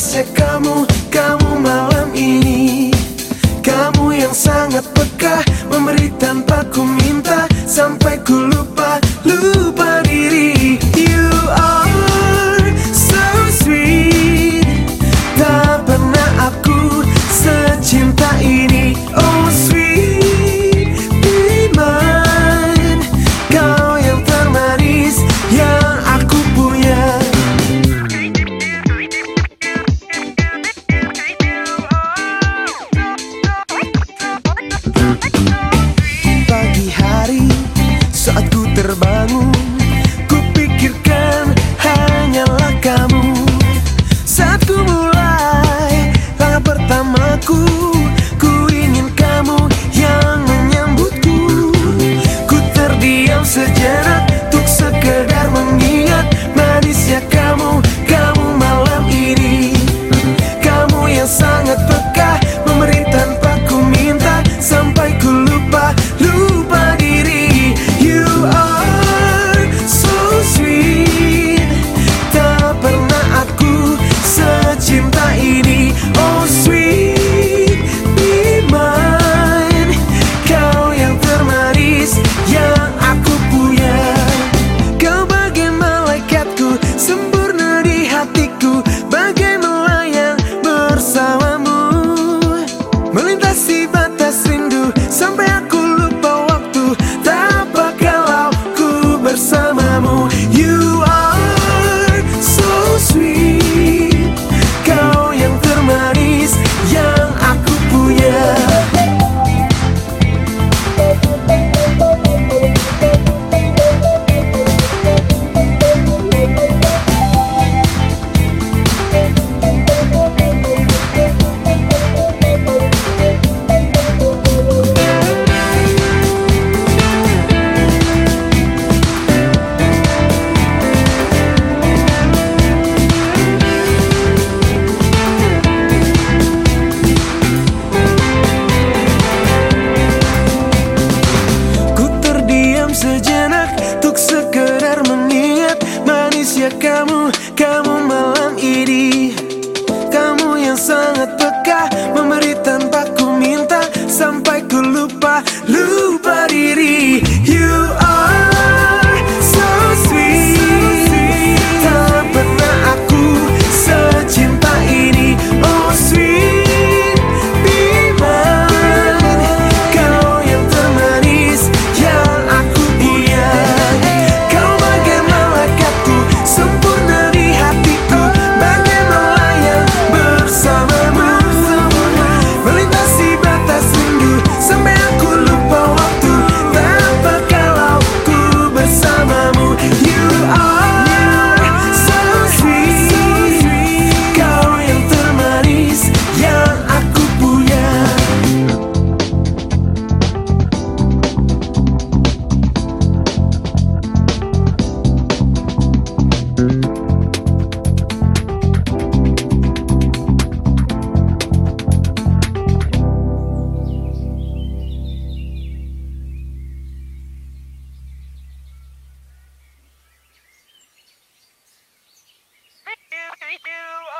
Manisnya kamu, kamu malam ini. Kamu yang sangat peka Memberi tanpa ku minta. Sampai ku lupa, lupa diri terbangun manisnya kamu, We do.